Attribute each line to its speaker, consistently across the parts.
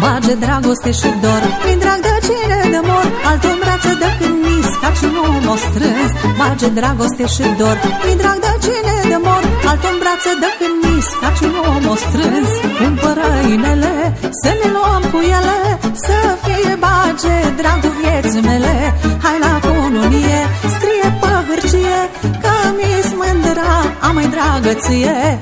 Speaker 1: Bage dragoste și dor Mi drag de cine de mor Altul în brață de când mis Ca și nu m-o strâns Bage dragoste și dor Mi drag de cine de mor Altul în brață de când mis Ca și nu m-o strâns Cumpără inele Să ne luăm cu ele Să fie bage dragul vieții mele. Hai la cununie Scrie pe hârcie Că mi-s mândra A mai dragă ție.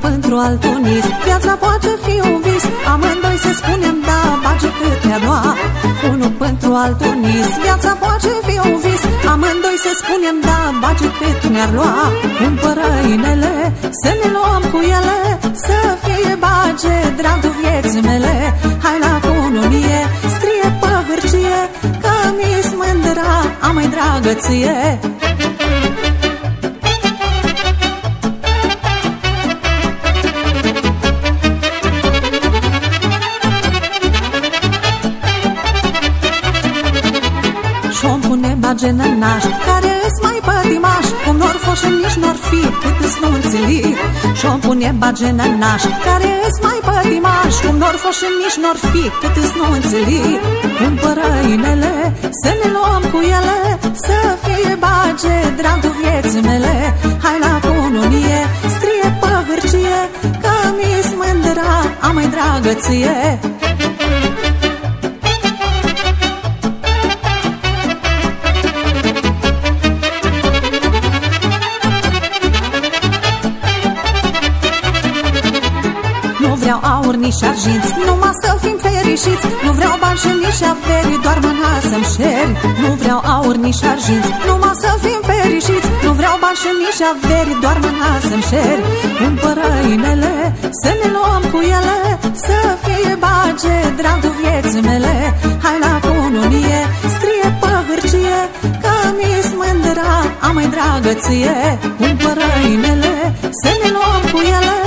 Speaker 1: Pentru altul nis Viața poate fi un vis. Amândoi să spunem da, bage cât ne-a lua Unul pentru altul nis Viața poate fi un vis. Amândoi să spunem da, bage cât ne-ar lua. Cumpără inele, să ne luăm cu ele. Să fie bage, dragul vieții mele. Hai la cununie, scrie pe hârcie Că mi-s mândra, a mai dragă ție bage naș Care îți mai pătimaș. Cum nor fost și nici nor fi Cât îți nu înțeli Și-o pune bage naș Care îți mai pătimaș. Cum nor fost și nici nor fi Cât îți nu înțeli Cumpără inele Să ne luăm cu ele Să fie bage Dragul vieții mele. Hai la cununie Scrie pe hârcie Că mi-s mândra A mai dragă ție vreau aur, nici arginți Numai să fim fericiți. Nu vreau bani și nici averi Doar mâna să-mi șeri. Nu vreau aur, nici arginți Numai să fim fericiți. Nu vreau bani și nici averi Doar mâna să-mi șeri. Cumpără inele Să ne luăm cu ele Să fie bage Dragul vieții mele. Hai la cununie Scrie pe hârcie Că mi-s mândra A mai dragă ție Cumpără inele Să ne luăm cu ele